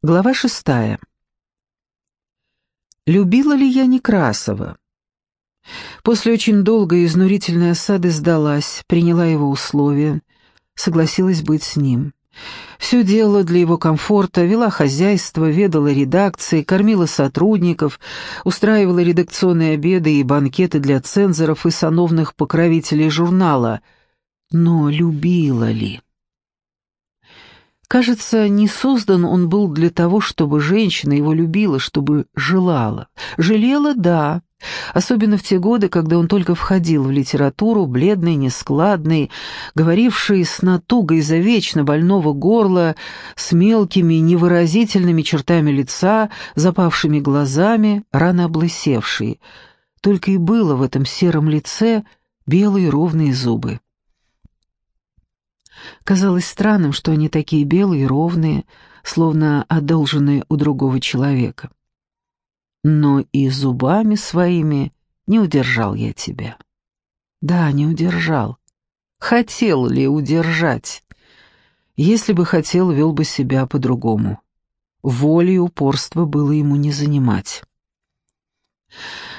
Глава шестая. Любила ли я Некрасова? После очень долгой и изнурительной осады сдалась, приняла его условия, согласилась быть с ним. Все делала для его комфорта, вела хозяйство, ведала редакции, кормила сотрудников, устраивала редакционные обеды и банкеты для цензоров и сановных покровителей журнала. Но любила ли? Кажется, не создан он был для того, чтобы женщина его любила, чтобы желала. Жалела — да, особенно в те годы, когда он только входил в литературу, бледный, нескладный, говоривший с натугой за вечно больного горла, с мелкими невыразительными чертами лица, запавшими глазами, рано облысевший. Только и было в этом сером лице белые ровные зубы. Казалось странным, что они такие белые, ровные, словно одолженные у другого человека. Но и зубами своими не удержал я тебя. Да, не удержал. Хотел ли удержать? Если бы хотел, вел бы себя по-другому. Воли и упорства было ему не занимать.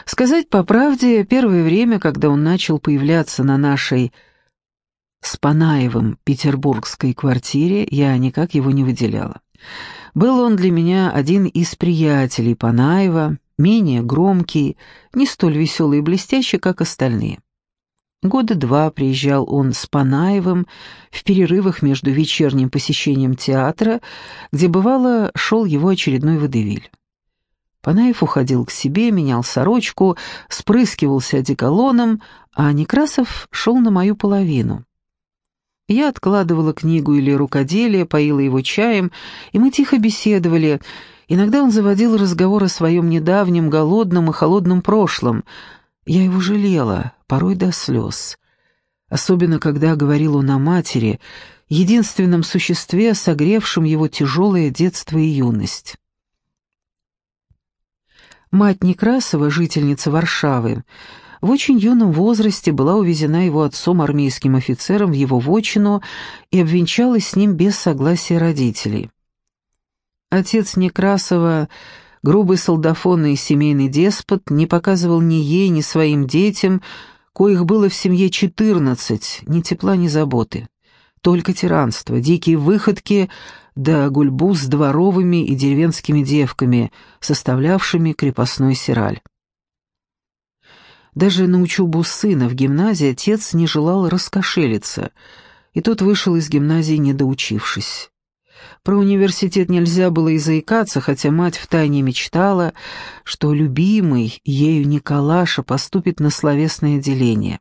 Сказать по правде, первое время, когда он начал появляться на нашей с Панаевым петербургской квартире я никак его не выделяла. Был он для меня один из приятелей Панаева, менее громкий, не столь веселый и блестящий, как остальные. Года два приезжал он с Панаевым в перерывах между вечерним посещением театра, где, бывало, шел его очередной водевиль. Панаев уходил к себе, менял сорочку, спрыскивался одеколоном, а Некрасов шел на мою половину. Я откладывала книгу или рукоделие, поила его чаем, и мы тихо беседовали. Иногда он заводил разговор о своем недавнем голодном и холодном прошлом. Я его жалела, порой до слез. Особенно, когда говорил он о матери, единственном существе, согревшем его тяжелое детство и юность. Мать Некрасова, жительница Варшавы, в очень юном возрасте была увезена его отцом армейским офицером в его вотчину и обвенчалась с ним без согласия родителей. Отец Некрасова, грубый солдафонный семейный деспот, не показывал ни ей, ни своим детям, коих было в семье четырнадцать, ни тепла, ни заботы. Только тиранство, дикие выходки да гульбу с дворовыми и деревенскими девками, составлявшими крепостной сираль. Даже на учебу сына в гимназии отец не желал раскошелиться, и тот вышел из гимназии, не доучившись. Про университет нельзя было и заикаться, хотя мать втайне мечтала, что любимый ею Николаша поступит на словесное отделение.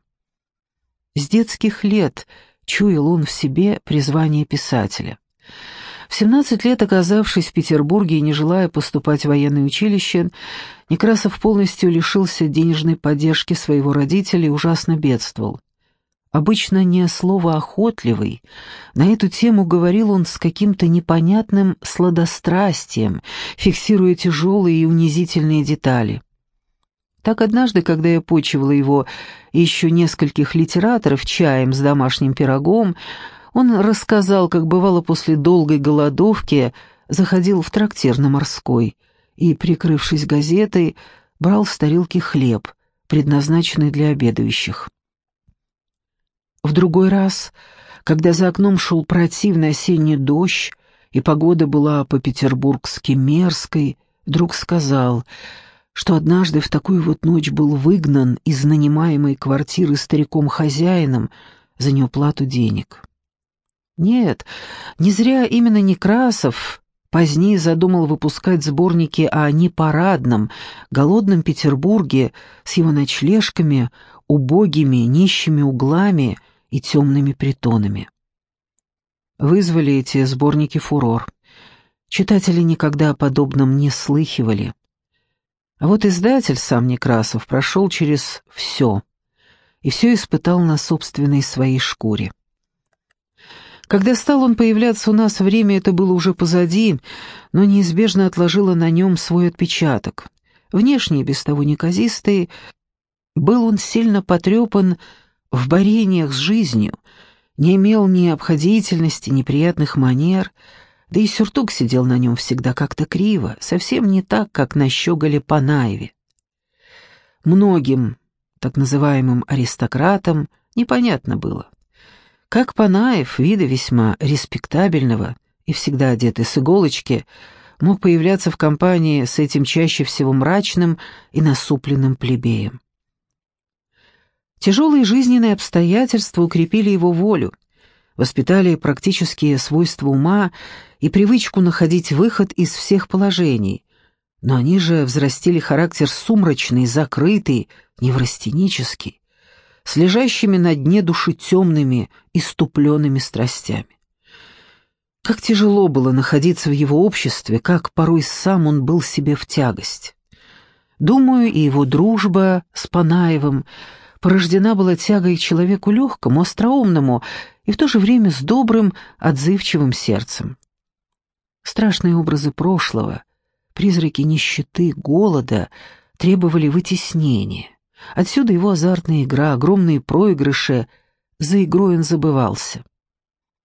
С детских лет чуял он в себе призвание писателя. В 17 лет, оказавшись в Петербурге и не желая поступать в военное училище, Некрасов полностью лишился денежной поддержки своего родителя и ужасно бедствовал. Обычно не слово охотливый, на эту тему говорил он с каким-то непонятным сладострастием, фиксируя тяжелые и унизительные детали. Так однажды, когда я почивала его и еще нескольких литераторов чаем с домашним пирогом, он рассказал, как бывало после долгой голодовки, заходил в трактир на морской и, прикрывшись газетой, брал с тарелки хлеб, предназначенный для обедающих. В другой раз, когда за окном шел противный осенний дождь, и погода была по-петербургски мерзкой, друг сказал, что однажды в такую вот ночь был выгнан из нанимаемой квартиры стариком-хозяином за неуплату денег. Нет, не зря именно Некрасов позднее задумал выпускать сборники о непарадном, голодном Петербурге с его ночлежками, убогими, нищими углами и темными притонами. Вызвали эти сборники фурор. Читатели никогда о подобном не слыхивали. А вот издатель сам Некрасов прошел через все и все испытал на собственной своей шкуре. Когда стал он появляться у нас, время это было уже позади, но неизбежно отложило на нем свой отпечаток. Внешне, без того неказистый, был он сильно потрепан в борениях с жизнью, не имел ни обходительности, ни приятных манер, Да и сюртук сидел на нем всегда как-то криво, совсем не так, как на щеголе Панаеве. Многим, так называемым аристократам, непонятно было, как Панаев, вида весьма респектабельного и всегда одетый с иголочки, мог появляться в компании с этим чаще всего мрачным и насупленным плебеем. Тяжелые жизненные обстоятельства укрепили его волю, воспитали практические свойства ума и привычку находить выход из всех положений, но они же взрастили характер сумрачный, закрытый, неврастенический, с лежащими на дне души темными, иступленными страстями. Как тяжело было находиться в его обществе, как порой сам он был себе в тягость. Думаю, и его дружба с Панаевым порождена была тягой к человеку легкому, остроумному и в то же время с добрым, отзывчивым сердцем. Страшные образы прошлого, призраки нищеты, голода требовали вытеснения. Отсюда его азартная игра, огромные проигрыши. За игрой он забывался.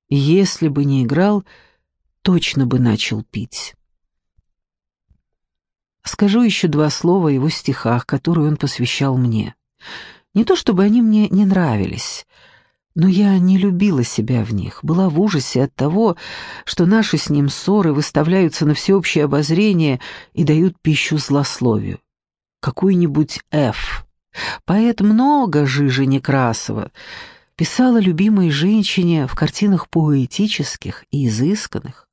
Если бы не играл, точно бы начал пить. Скажу еще два слова о его стихах, которые он посвящал мне. Не то чтобы они мне не нравились, но я не любила себя в них, была в ужасе от того, что наши с ним ссоры выставляются на всеобщее обозрение и дают пищу злословию. Какой-нибудь Ф. Поэт много Жижи Некрасова писала любимой женщине в картинах поэтических и изысканных.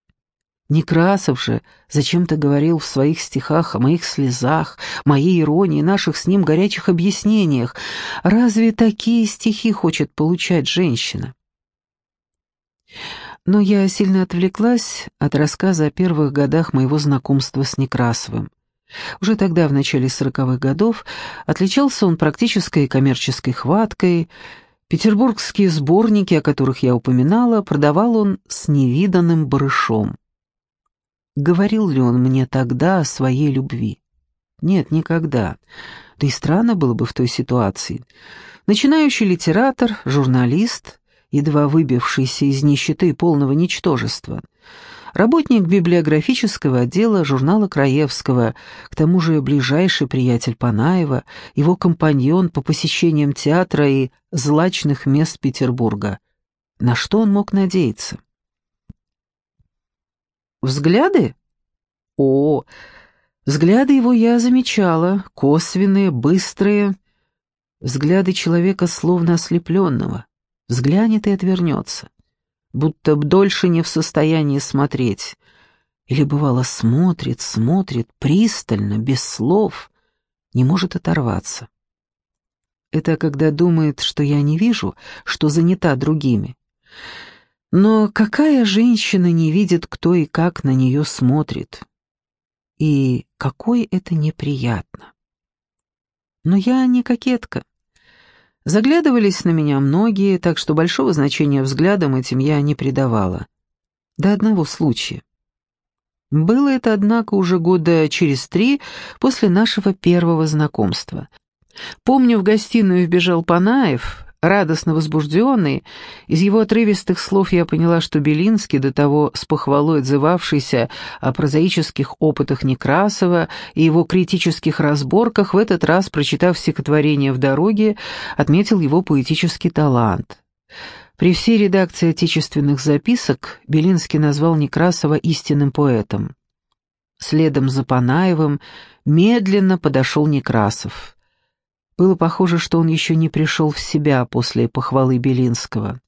Некрасов же зачем-то говорил в своих стихах о моих слезах, моей иронии, наших с ним горячих объяснениях. Разве такие стихи хочет получать женщина? Но я сильно отвлеклась от рассказа о первых годах моего знакомства с Некрасовым. Уже тогда, в начале сороковых годов, отличался он практической коммерческой хваткой. Петербургские сборники, о которых я упоминала, продавал он с невиданным барышом. Говорил ли он мне тогда о своей любви? Нет, никогда. Да и странно было бы в той ситуации. Начинающий литератор, журналист, едва выбившийся из нищеты и полного ничтожества, работник библиографического отдела журнала Краевского, к тому же ближайший приятель Панаева, его компаньон по посещениям театра и злачных мест Петербурга. На что он мог надеяться? Взгляды? О, взгляды его я замечала, косвенные, быстрые. Взгляды человека словно ослепленного. Взглянет и отвернется, будто б дольше не в состоянии смотреть. Или, бывало, смотрит, смотрит, пристально, без слов, не может оторваться. Это когда думает, что я не вижу, что занята другими. Но какая женщина не видит, кто и как на нее смотрит? И какой это неприятно. Но я не кокетка. Заглядывались на меня многие, так что большого значения взглядам этим я не придавала. До одного случая. Было это, однако, уже года через три после нашего первого знакомства. Помню, в гостиную вбежал Панаев, радостно возбужденный, из его отрывистых слов я поняла, что Белинский, до того с похвалой отзывавшийся о прозаических опытах Некрасова и его критических разборках, в этот раз, прочитав стихотворение «В дороге», отметил его поэтический талант. При всей редакции отечественных записок Белинский назвал Некрасова истинным поэтом. Следом за Панаевым медленно подошел Некрасов. Было похоже, что он еще не пришел в себя после похвалы Белинского.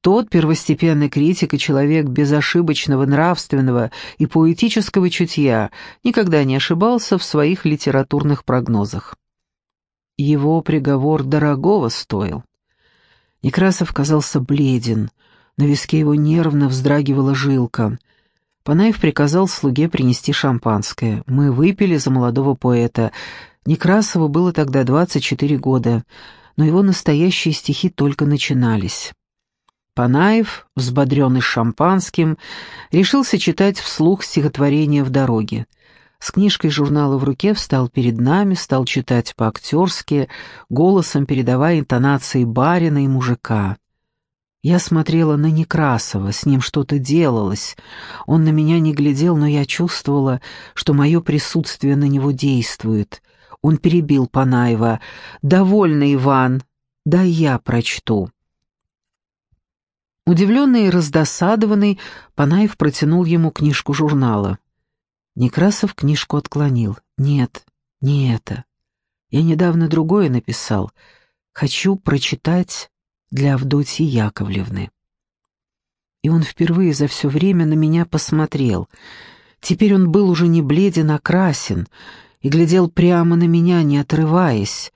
Тот первостепенный критик и человек безошибочного нравственного и поэтического чутья никогда не ошибался в своих литературных прогнозах. Его приговор дорогого стоил. Некрасов казался бледен, на виске его нервно вздрагивала жилка. Панаев приказал слуге принести шампанское. Мы выпили за молодого поэта, Некрасову было тогда 24 года, но его настоящие стихи только начинались. Панаев, взбодренный шампанским, решился читать вслух стихотворение в дороге. С книжкой журнала в руке встал перед нами, стал читать по-актерски, голосом передавая интонации барина и мужика. Я смотрела на Некрасова, с ним что-то делалось. Он на меня не глядел, но я чувствовала, что мое присутствие на него действует. Он перебил Панаева. «Довольно, Иван. Да я прочту». Удивленный и раздосадованный, Панаев протянул ему книжку журнала. Некрасов книжку отклонил. «Нет, не это. Я недавно другое написал. Хочу прочитать для Авдотьи Яковлевны». И он впервые за все время на меня посмотрел. Теперь он был уже не бледен, а красен, и глядел прямо на меня, не отрываясь.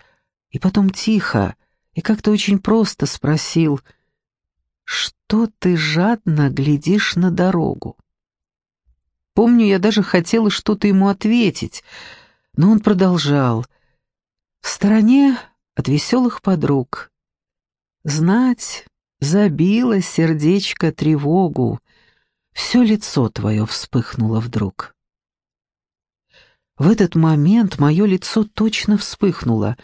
И потом тихо, и как-то очень просто спросил, «Что ты жадно глядишь на дорогу?» Помню, я даже хотела что-то ему ответить, но он продолжал. В стороне от веселых подруг. Знать, забило сердечко тревогу, все лицо твое вспыхнуло вдруг. В этот момент мое лицо точно вспыхнуло,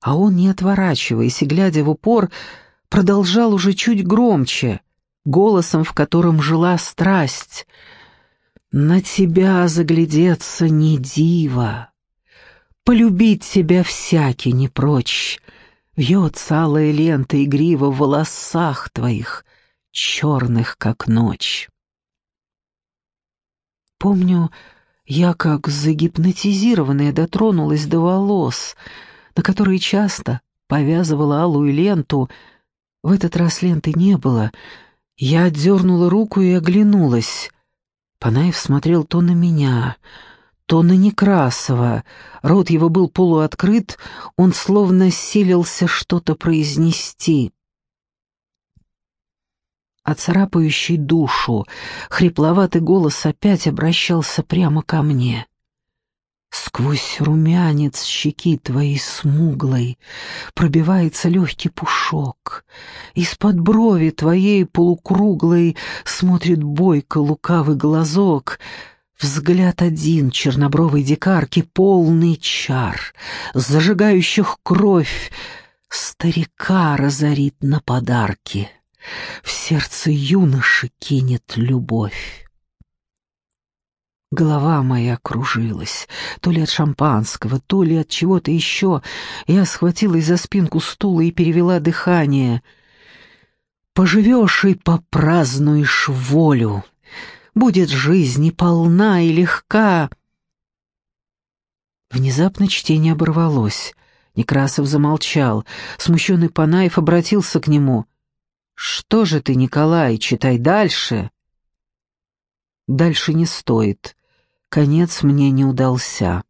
а он, не отворачиваясь и глядя в упор, продолжал уже чуть громче, голосом, в котором жила страсть — на тебя заглядеться не диво, Полюбить тебя всякий не прочь. Вьется алая лента игрива в волосах твоих, Черных, как ночь. Помню, я как загипнотизированная дотронулась до волос, на которые часто повязывала алую ленту. В этот раз ленты не было. Я отдернула руку и оглянулась. Панаев смотрел то на меня, то на Некрасова. Рот его был полуоткрыт, он словно силился что-то произнести. А царапающий душу, хрипловатый голос опять обращался прямо ко мне. Сквозь румянец щеки твоей смуглой пробивается легкий пушок. Из-под брови твоей полукруглой смотрит бойко лукавый глазок. Взгляд один чернобровой дикарки, полный чар, зажигающих кровь, старика разорит на подарки. В сердце юноши кинет любовь. Голова моя кружилась, то ли от шампанского, то ли от чего-то еще. Я схватилась за спинку стула и перевела дыхание. «Поживешь и попразднуешь волю. Будет жизнь и полна, и легка». Внезапно чтение оборвалось. Некрасов замолчал. Смущенный Панаев обратился к нему. «Что же ты, Николай, читай дальше?» «Дальше не стоит», Конец мне не удался.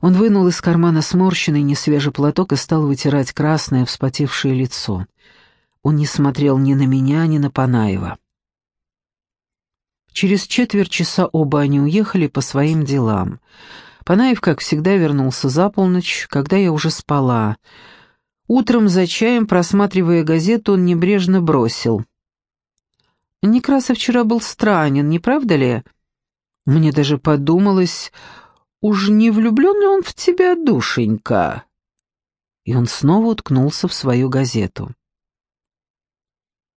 Он вынул из кармана сморщенный несвежий платок и стал вытирать красное вспотевшее лицо. Он не смотрел ни на меня, ни на Панаева. Через четверть часа оба они уехали по своим делам. Панаев, как всегда, вернулся за полночь, когда я уже спала. Утром за чаем, просматривая газету, он небрежно бросил. Некрасов вчера был странен, не правда ли? Мне даже подумалось, уж не влюблен ли он в тебя, душенька?» И он снова уткнулся в свою газету.